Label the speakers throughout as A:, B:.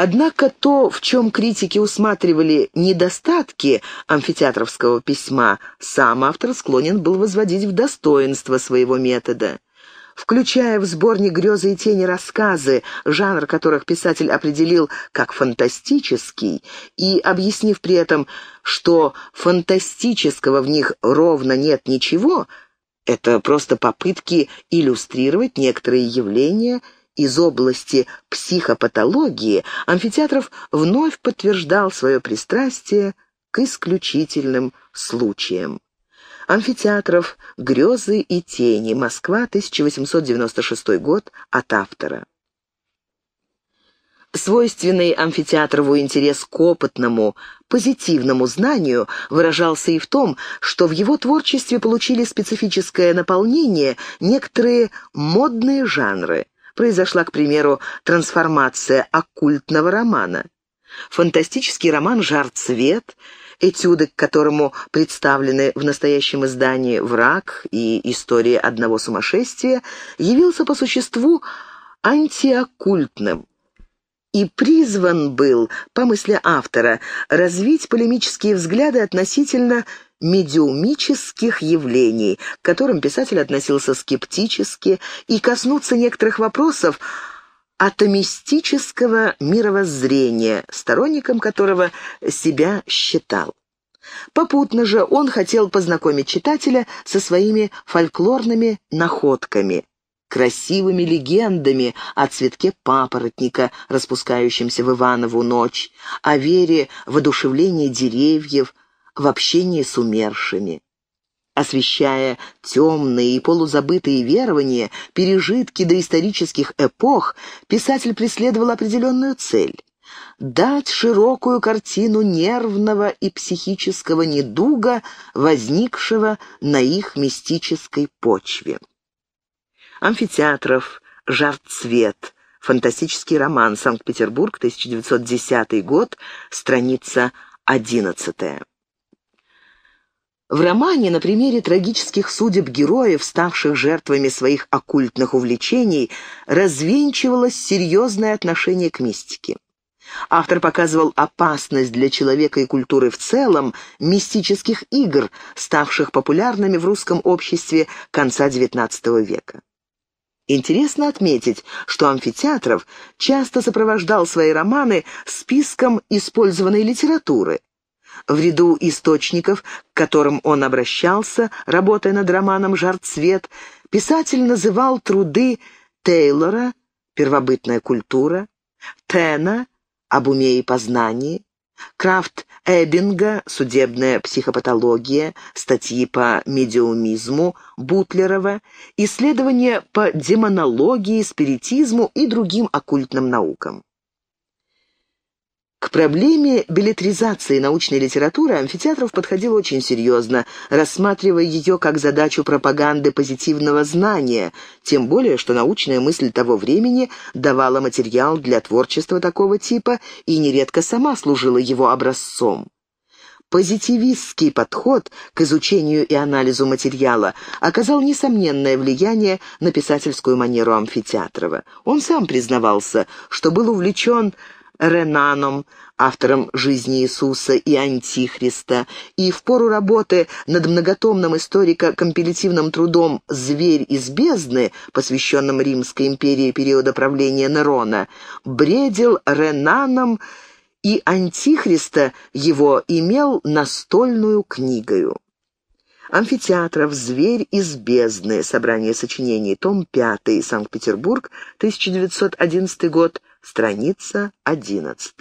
A: Однако то, в чем критики усматривали недостатки амфитеатровского письма, сам автор склонен был возводить в достоинство своего метода. Включая в сборник «Грезы и тени» рассказы, жанр которых писатель определил как фантастический, и объяснив при этом, что фантастического в них ровно нет ничего, это просто попытки иллюстрировать некоторые явления – из области психопатологии, Амфитеатров вновь подтверждал свое пристрастие к исключительным случаям. Амфитеатров «Грезы и тени. Москва, 1896 год» от автора. Свойственный амфитеатрову интерес к опытному, позитивному знанию выражался и в том, что в его творчестве получили специфическое наполнение некоторые модные жанры – произошла, к примеру, трансформация оккультного романа. Фантастический роман «Жар цвет», этюды, к которому представлены в настоящем издании «Враг» и «История одного сумасшествия», явился по существу антиоккультным и призван был, по мысли автора, развить полемические взгляды относительно медиумических явлений, к которым писатель относился скептически, и коснуться некоторых вопросов атомистического мировоззрения, сторонником которого себя считал. Попутно же он хотел познакомить читателя со своими фольклорными находками, красивыми легендами о цветке папоротника, распускающемся в Иванову ночь, о вере в одушевление деревьев, в общении с умершими. Освещая темные и полузабытые верования, пережитки доисторических эпох, писатель преследовал определенную цель — дать широкую картину нервного и психического недуга, возникшего на их мистической почве. Амфитеатров, «Жар-цвет», фантастический роман, Санкт-Петербург, 1910 год, страница 11. В романе на примере трагических судеб героев, ставших жертвами своих оккультных увлечений, развенчивалось серьезное отношение к мистике. Автор показывал опасность для человека и культуры в целом мистических игр, ставших популярными в русском обществе конца XIX века. Интересно отметить, что Амфитеатров часто сопровождал свои романы списком использованной литературы, в ряду источников, к которым он обращался, работая над романом «Жар-цвет», писатель называл труды Тейлора «Первобытная культура», Тена «Об уме и познании», Крафт Эббинга «Судебная психопатология», статьи по медиумизму Бутлерова, исследования по демонологии, спиритизму и другим оккультным наукам. К проблеме билетризации научной литературы Амфитеатров подходил очень серьезно, рассматривая ее как задачу пропаганды позитивного знания, тем более, что научная мысль того времени давала материал для творчества такого типа и нередко сама служила его образцом. Позитивистский подход к изучению и анализу материала оказал несомненное влияние на писательскую манеру Амфитеатрова. Он сам признавался, что был увлечен Ренаном, автором «Жизни Иисуса» и «Антихриста», и в пору работы над многотомным историко-компилятивным трудом «Зверь из бездны», посвященным Римской империи периода правления Нерона, бредил Ренаном и «Антихриста» его имел настольную книгою. Амфитеатров «Зверь из бездны», собрание сочинений, том 5, Санкт-Петербург, 1911 год, страница 11.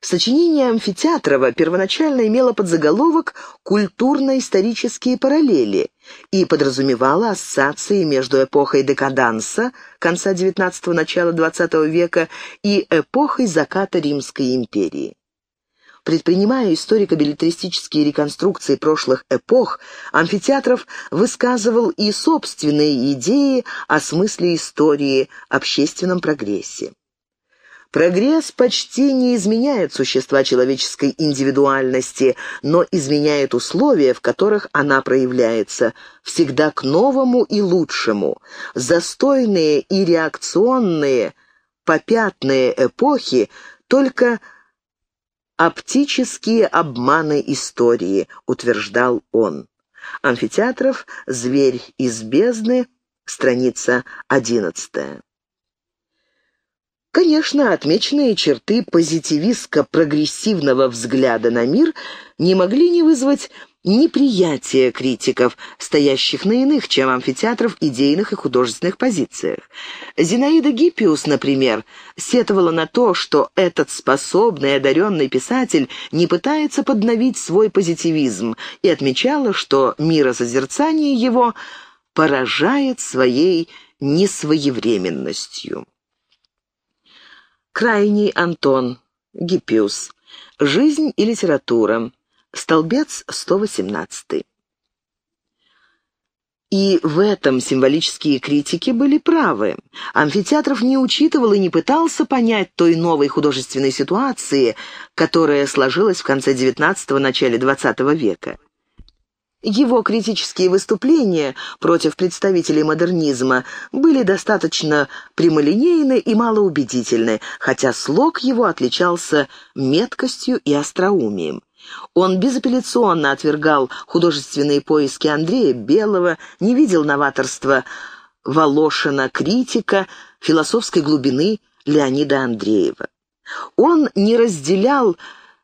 A: Сочинение Амфитеатрова первоначально имело подзаголовок «Культурно-исторические параллели» и подразумевало ассоциации между эпохой декаданса конца XIX – начала XX века и эпохой заката Римской империи. Предпринимая историко-билетристические реконструкции прошлых эпох, Амфитеатров высказывал и собственные идеи о смысле истории, общественном прогрессе. Прогресс почти не изменяет существа человеческой индивидуальности, но изменяет условия, в которых она проявляется, всегда к новому и лучшему. Застойные и реакционные попятные эпохи только оптические обманы истории, утверждал он. Амфитеатров «Зверь из бездны», страница одиннадцатая. Конечно, отмеченные черты позитивистско-прогрессивного взгляда на мир не могли не вызвать неприятия критиков, стоящих на иных, чем амфитеатров, идейных и художественных позициях. Зинаида Гиппиус, например, сетовала на то, что этот способный, одаренный писатель не пытается подновить свой позитивизм и отмечала, что миросозерцание его поражает своей несвоевременностью. Крайний Антон, Гиппиус. Жизнь и литература. Столбец 118. И в этом символические критики были правы. Амфитеатров не учитывал и не пытался понять той новой художественной ситуации, которая сложилась в конце XIX – начале XX века. Его критические выступления против представителей модернизма были достаточно прямолинейны и малоубедительны, хотя слог его отличался меткостью и остроумием. Он безапелляционно отвергал художественные поиски Андрея Белого, не видел новаторства Волошина, критика, философской глубины Леонида Андреева. Он не разделял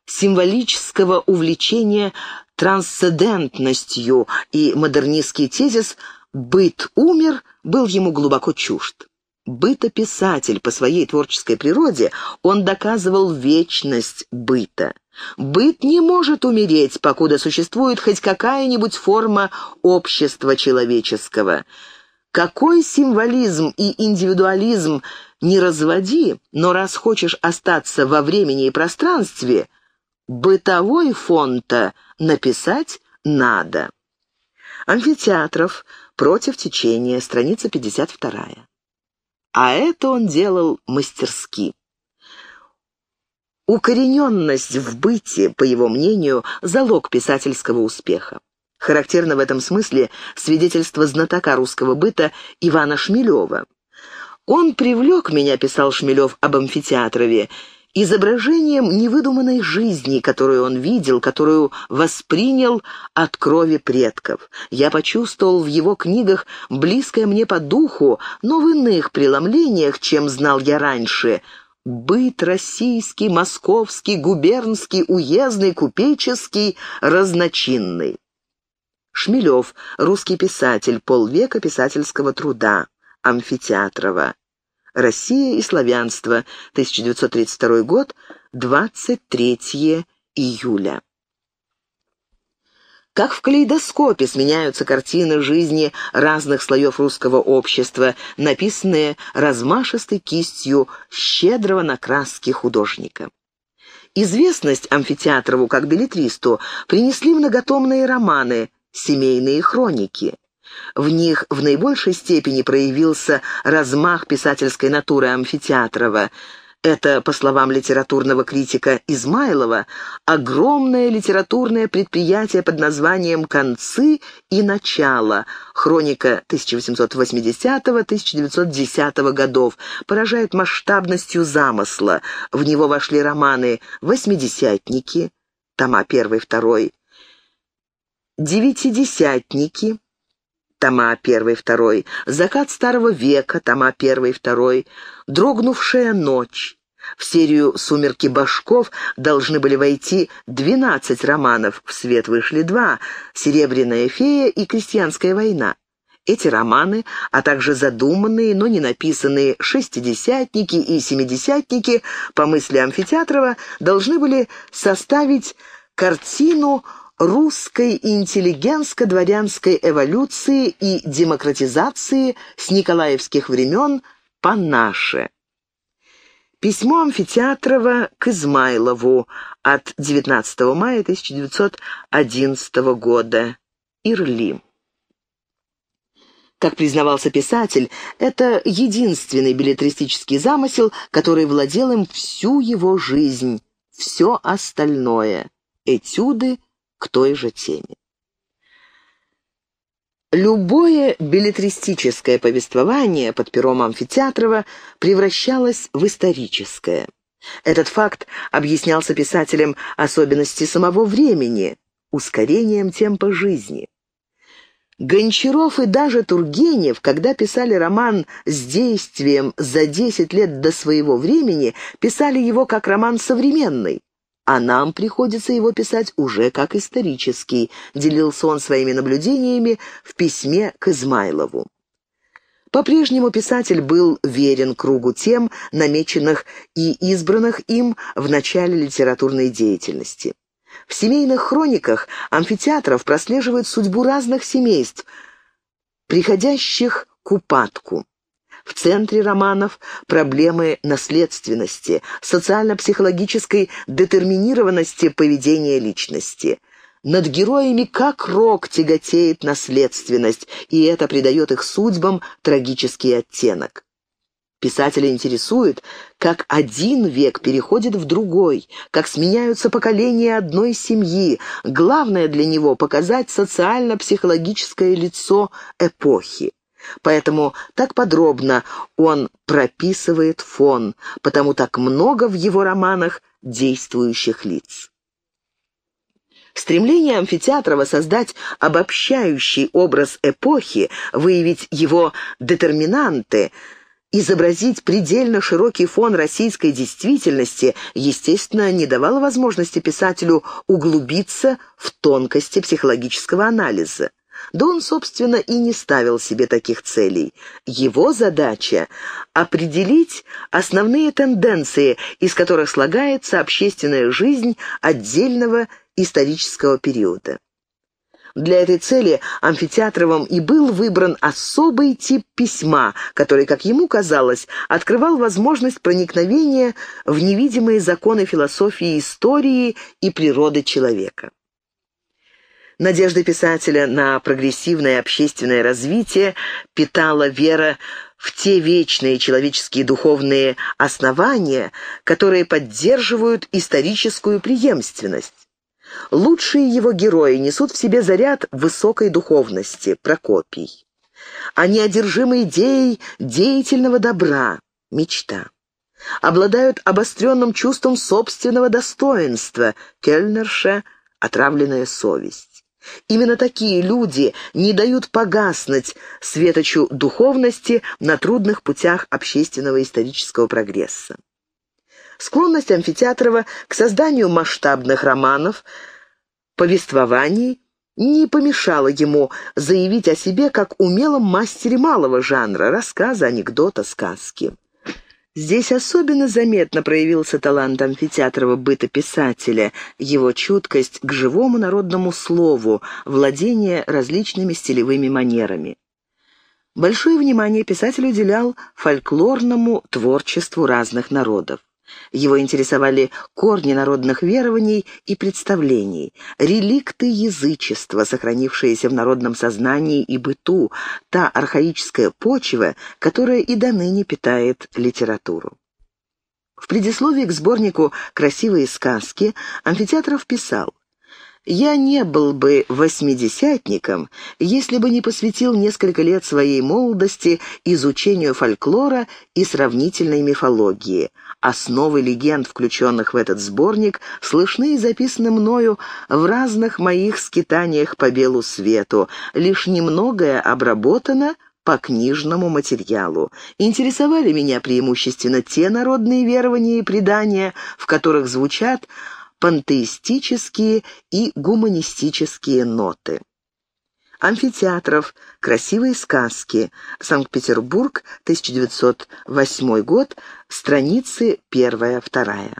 A: символического увлечения трансцендентностью, и модернистский тезис «быт умер» был ему глубоко чужд. Бытописатель по своей творческой природе, он доказывал вечность быта. Быт не может умереть, покуда существует хоть какая-нибудь форма общества человеческого. Какой символизм и индивидуализм не разводи, но раз хочешь остаться во времени и пространстве, бытовой фон-то написать надо. Амфитеатров против течения, страница 52. А это он делал мастерски. Укорененность в быте, по его мнению, залог писательского успеха. Характерно в этом смысле свидетельство знатока русского быта Ивана Шмелева. «Он привлек меня», — писал Шмелев об амфитеатрове, изображением невыдуманной жизни, которую он видел, которую воспринял от крови предков. Я почувствовал в его книгах близкое мне по духу, но в иных преломлениях, чем знал я раньше — быт российский, московский, губернский, уездный, купеческий, разночинный. Шмелев, русский писатель, полвека писательского труда, Амфитеатрова. Россия и славянство, 1932 год, 23 июля. Как в калейдоскопе сменяются картины жизни разных слоев русского общества, написанные размашистой кистью щедрого на краски художника. Известность Амфитеатрову как билетристу принесли многотомные романы «Семейные хроники». В них в наибольшей степени проявился размах писательской натуры Амфитеатрова – это, по словам литературного критика Измайлова, огромное литературное предприятие под названием «Концы и начало», хроника 1880-1910 годов, поражает масштабностью замысла. В него вошли романы «Восьмидесятники», тома 1-2, «Девятидесятники», тома 1-2, «Закат старого века», тома 1-2, «Дрогнувшая ночь», в серию «Сумерки башков» должны были войти 12 романов, в свет вышли два «Серебряная фея» и «Крестьянская война». Эти романы, а также задуманные, но не написанные «Шестидесятники» и «Семидесятники» по мысли Амфитеатрова должны были составить картину русской интеллигентско-дворянской эволюции и демократизации с николаевских времен по наше. Письмо Амфитеатрова к Измайлову от 19 мая 1911 года. Ирли. Как признавался писатель, это единственный билетристический замысел, который владел им всю его жизнь, все остальное — этюды к той же теме. Любое билетристическое повествование под пером Амфитеатрова превращалось в историческое. Этот факт объяснялся писателем особенности самого времени, ускорением темпа жизни. Гончаров и даже Тургенев, когда писали роман с действием за 10 лет до своего времени, писали его как роман современный а нам приходится его писать уже как исторический», делился он своими наблюдениями в письме к Измайлову. По-прежнему писатель был верен кругу тем, намеченных и избранных им в начале литературной деятельности. В семейных хрониках амфитеатров прослеживает судьбу разных семейств, приходящих к упадку. В центре романов проблемы наследственности, социально-психологической детерминированности поведения личности. Над героями как рок тяготеет наследственность, и это придает их судьбам трагический оттенок. Писателя интересует, как один век переходит в другой, как сменяются поколения одной семьи. Главное для него — показать социально-психологическое лицо эпохи. Поэтому так подробно он прописывает фон, потому так много в его романах действующих лиц. Стремление Амфитеатрова создать обобщающий образ эпохи, выявить его детерминанты, изобразить предельно широкий фон российской действительности, естественно, не давало возможности писателю углубиться в тонкости психологического анализа. Да он, собственно, и не ставил себе таких целей. Его задача — определить основные тенденции, из которых слагается общественная жизнь отдельного исторического периода. Для этой цели амфитеатровым и был выбран особый тип письма, который, как ему казалось, открывал возможность проникновения в невидимые законы философии истории и природы человека. Надежды писателя на прогрессивное общественное развитие питала вера в те вечные человеческие духовные основания, которые поддерживают историческую преемственность. Лучшие его герои несут в себе заряд высокой духовности, Прокопий. Они одержимы идеей деятельного добра, мечта. Обладают обостренным чувством собственного достоинства, Кельнерша, отравленная совесть. Именно такие люди не дают погаснуть светочу духовности на трудных путях общественного и исторического прогресса. Склонность Амфитеатрова к созданию масштабных романов, повествований не помешала ему заявить о себе как умелом мастере малого жанра – рассказа, анекдота, сказки. Здесь особенно заметно проявился талант амфитеатрова бытописателя, его чуткость к живому народному слову, владение различными стилевыми манерами. Большое внимание писатель уделял фольклорному творчеству разных народов. Его интересовали корни народных верований и представлений, реликты язычества, сохранившиеся в народном сознании и быту, та архаическая почва, которая и до ныне питает литературу. В предисловии к сборнику «Красивые сказки» Амфитеатров писал я не был бы восьмидесятником, если бы не посвятил несколько лет своей молодости изучению фольклора и сравнительной мифологии. Основы легенд, включенных в этот сборник, слышны и записаны мною в разных моих скитаниях по белу свету. Лишь немногое обработано по книжному материалу. Интересовали меня преимущественно те народные верования и предания, в которых звучат пантеистические и гуманистические ноты. Амфитеатров. Красивые сказки. Санкт-Петербург, 1908 год. Страницы 1-2.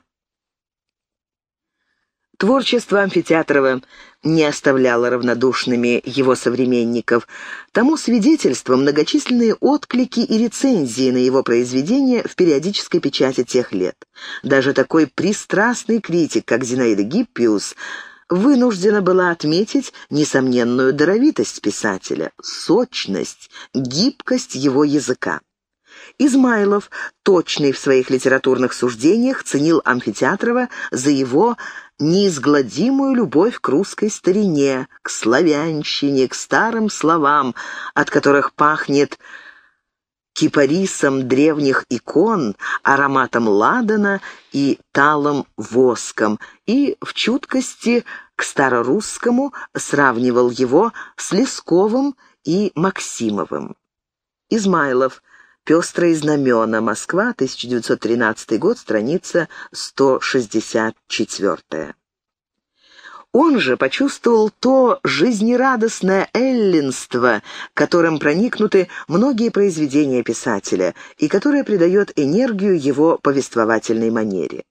A: Творчество Амфитеатрова не оставляло равнодушными его современников. Тому свидетельством многочисленные отклики и рецензии на его произведения в периодической печати тех лет. Даже такой пристрастный критик, как Зинаида Гиппиус, вынуждена была отметить несомненную даровитость писателя, сочность, гибкость его языка. Измайлов, точный в своих литературных суждениях, ценил Амфитеатрова за его неизгладимую любовь к русской старине, к славянщине, к старым словам, от которых пахнет кипарисом древних икон, ароматом ладана и талым воском, и в чуткости к старорусскому сравнивал его с Лесковым и Максимовым. Измайлов. «Пестрые знамена. Москва. 1913 год. Страница 164». Он же почувствовал то жизнерадостное эллинство, которым проникнуты многие произведения писателя и которое придает энергию его повествовательной манере.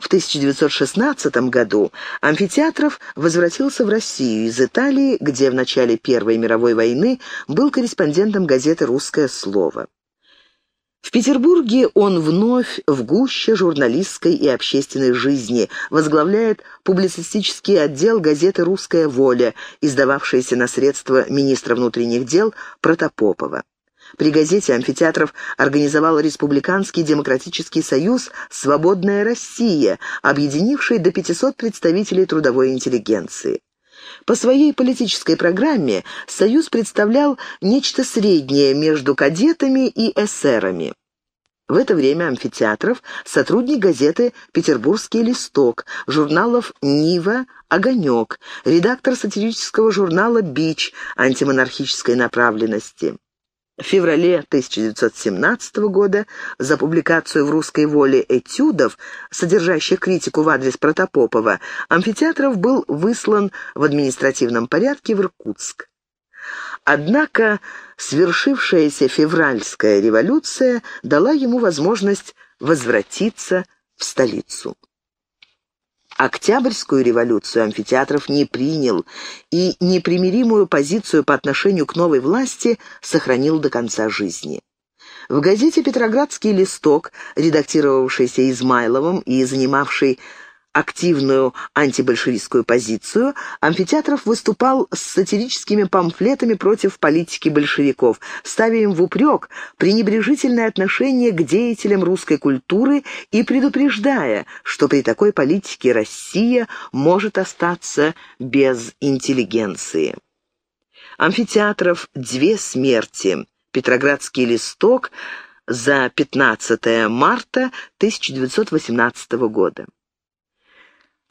A: В 1916 году Амфитеатров возвратился в Россию из Италии, где в начале Первой мировой войны был корреспондентом газеты «Русское слово». В Петербурге он вновь в гуще журналистской и общественной жизни, возглавляет публицистический отдел газеты «Русская воля», издававшейся на средства министра внутренних дел Протопопова. При газете «Амфитеатров» организовал Республиканский демократический союз «Свободная Россия», объединивший до 500 представителей трудовой интеллигенции. По своей политической программе Союз представлял нечто среднее между кадетами и эсерами. В это время Амфитеатров – сотрудник газеты «Петербургский листок», журналов «Нива», «Огонек», редактор сатирического журнала «Бич» антимонархической направленности. В феврале 1917 года за публикацию в «Русской воле» этюдов, содержащих критику в адрес Протопопова, Амфитеатров был выслан в административном порядке в Иркутск. Однако свершившаяся февральская революция дала ему возможность возвратиться в столицу. Октябрьскую революцию амфитеатров не принял и непримиримую позицию по отношению к новой власти сохранил до конца жизни. В газете «Петроградский листок», редактировавшейся Измайловым и занимавшей активную антибольшевистскую позицию, Амфитеатров выступал с сатирическими памфлетами против политики большевиков, ставя им в упрек пренебрежительное отношение к деятелям русской культуры и предупреждая, что при такой политике Россия может остаться без интеллигенции. Амфитеатров «Две смерти», «Петроградский листок» за 15 марта 1918 года.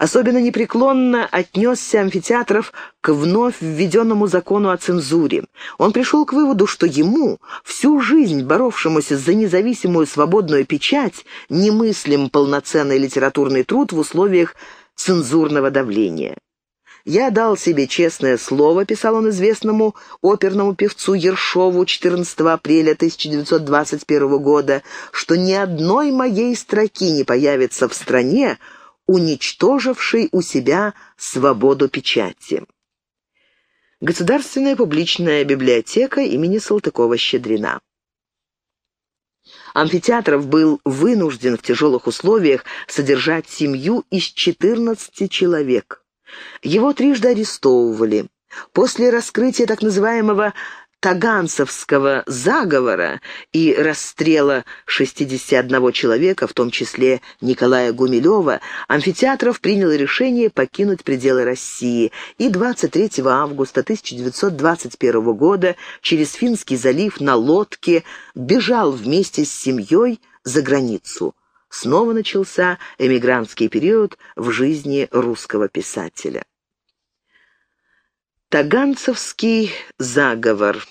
A: Особенно непреклонно отнесся амфитеатров к вновь введенному закону о цензуре. Он пришел к выводу, что ему, всю жизнь боровшемуся за независимую свободную печать, немыслим полноценный литературный труд в условиях цензурного давления. «Я дал себе честное слово», — писал он известному оперному певцу Ершову 14 апреля 1921 года, «что ни одной моей строки не появится в стране, уничтоживший у себя свободу печати. Государственная публичная библиотека имени Салтыкова-Щедрина. Амфитеатров был вынужден в тяжелых условиях содержать семью из 14 человек. Его трижды арестовывали. После раскрытия так называемого Таганцевского заговора и расстрела 61 человека, в том числе Николая Гумилева, Амфитеатров принял решение покинуть пределы России и 23 августа 1921 года через Финский залив на лодке бежал вместе с семьей за границу. Снова начался эмигрантский период в жизни русского писателя. Таганцевский заговор.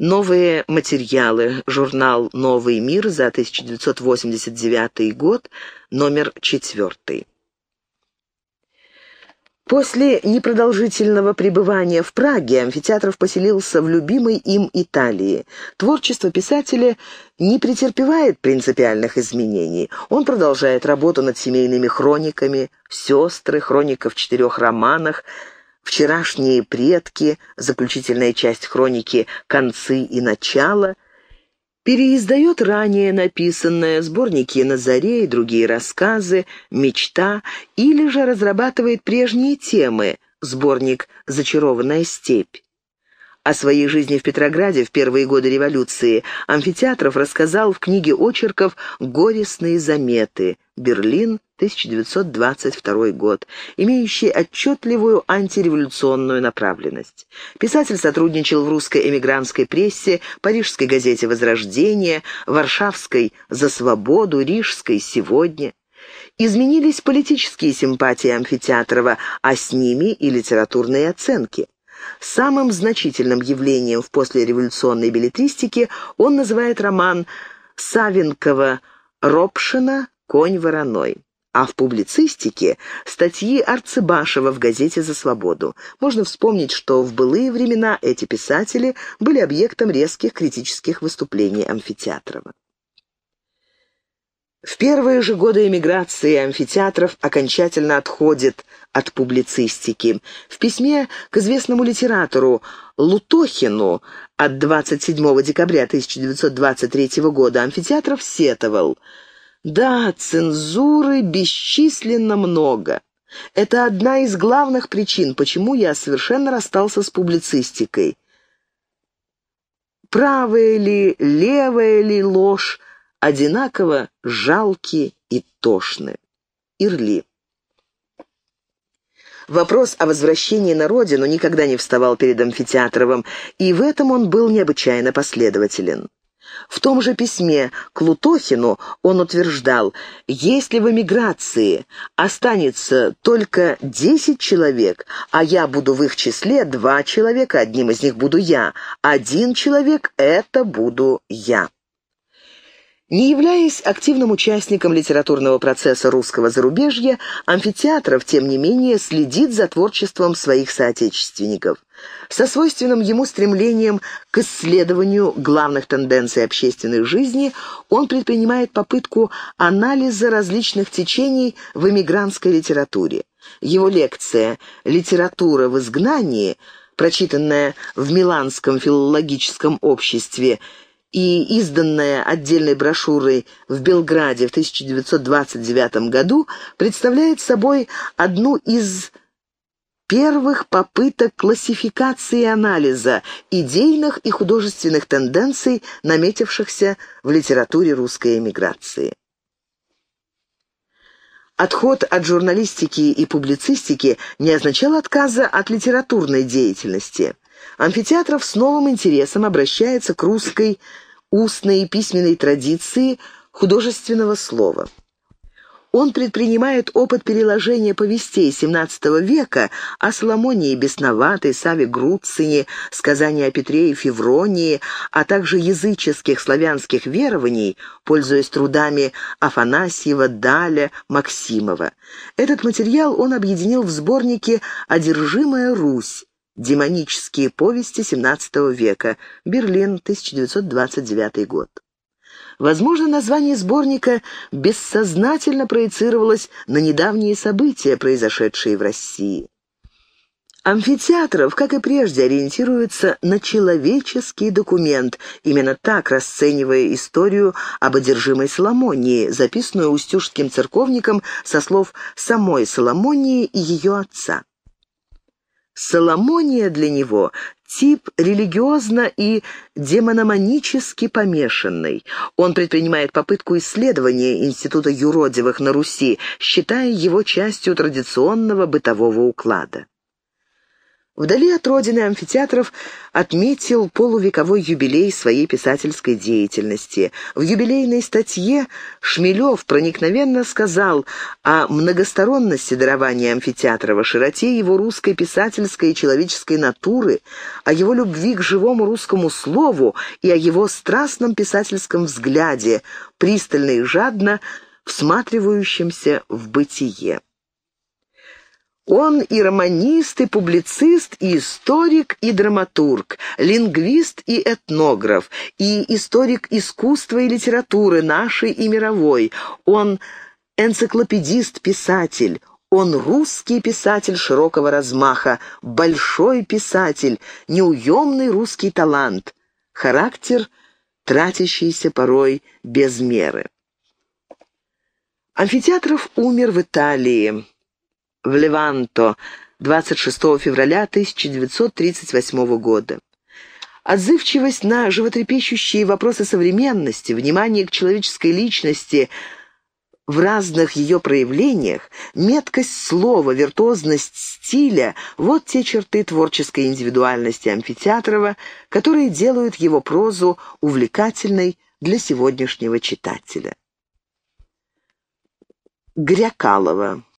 A: Новые материалы. Журнал «Новый мир» за 1989 год, номер 4. После непродолжительного пребывания в Праге Амфитеатров поселился в любимой им Италии. Творчество писателя не претерпевает принципиальных изменений. Он продолжает работу над семейными хрониками, «Сестры», хроника в четырех романах – вчерашние предки, заключительная часть хроники «Концы и начало», переиздает ранее написанное, сборники «На заре» и другие рассказы, «Мечта» или же разрабатывает прежние темы, сборник «Зачарованная степь». О своей жизни в Петрограде в первые годы революции Амфитеатров рассказал в книге очерков «Горестные заметы. Берлин, 1922 год, имеющий отчетливую антиреволюционную направленность. Писатель сотрудничал в русской эмигрантской прессе, парижской газете «Возрождение», варшавской «За свободу», рижской «Сегодня». Изменились политические симпатии Амфитеатрова, а с ними и литературные оценки. Самым значительным явлением в послереволюционной билетристике он называет роман Савенкова-Ропшина «Конь вороной». А в публицистике статьи Арцебашева в газете «За свободу». Можно вспомнить, что в былые времена эти писатели были объектом резких критических выступлений Амфитеатрова. В первые же годы эмиграции амфитеатров окончательно отходит от публицистики. В письме к известному литератору Лутохину от 27 декабря 1923 года амфитеатров сетовал «Да, цензуры бесчисленно много. Это одна из главных причин, почему я совершенно расстался с публицистикой. Правая ли, левая ли ложь, одинаково жалки и тошны. Ирли. Вопрос о возвращении на родину никогда не вставал перед Амфитеатровым, и в этом он был необычайно последователен. В том же письме к Лутохину он утверждал, если в эмиграции останется только 10 человек, а я буду в их числе два человека, одним из них буду я, один человек — это буду я. Не являясь активным участником литературного процесса русского зарубежья, Амфитеатров, тем не менее, следит за творчеством своих соотечественников. Со свойственным ему стремлением к исследованию главных тенденций общественной жизни он предпринимает попытку анализа различных течений в эмигрантской литературе. Его лекция «Литература в изгнании», прочитанная в Миланском филологическом обществе и изданная отдельной брошюрой в Белграде в 1929 году, представляет собой одну из первых попыток классификации и анализа идейных и художественных тенденций, наметившихся в литературе русской эмиграции. Отход от журналистики и публицистики не означал отказа от литературной деятельности. Амфитеатров с новым интересом обращается к русской устной и письменной традиции художественного слова. Он предпринимает опыт переложения повестей XVII века о Соломонии Бесноватой, Саве Груцине, сказания о Петре и Февронии, а также языческих славянских верований, пользуясь трудами Афанасьева, Даля, Максимова. Этот материал он объединил в сборнике «Одержимая Русь», Демонические повести XVII века. Берлин, 1929 год. Возможно, название сборника бессознательно проецировалось на недавние события, произошедшие в России. Амфитеатров, как и прежде, ориентируется на человеческий документ, именно так расценивая историю об одержимой Соломонии, записанную устюжским церковником со слов самой Соломонии и ее отца. Соломония для него — тип религиозно и демономанически помешанный. Он предпринимает попытку исследования института юродивых на Руси, считая его частью традиционного бытового уклада. Вдали от родины амфитеатров отметил полувековой юбилей своей писательской деятельности. В юбилейной статье Шмелев проникновенно сказал о многосторонности дарования амфитеатрова, широте его русской писательской и человеческой натуры, о его любви к живому русскому слову и о его страстном писательском взгляде, пристально и жадно всматривающемся в бытие. Он и романист, и публицист, и историк, и драматург, лингвист и этнограф, и историк искусства и литературы нашей и мировой. Он энциклопедист-писатель, он русский писатель широкого размаха, большой писатель, неуемный русский талант, характер, тратящийся порой без меры. Амфитеатров умер в Италии в Леванто 26 февраля 1938 года. Отзывчивость на животрепещущие вопросы современности, внимание к человеческой личности в разных ее проявлениях, меткость слова, виртуозность стиля — вот те черты творческой индивидуальности Амфитеатрова, которые делают его прозу увлекательной для сегодняшнего читателя. Грякалова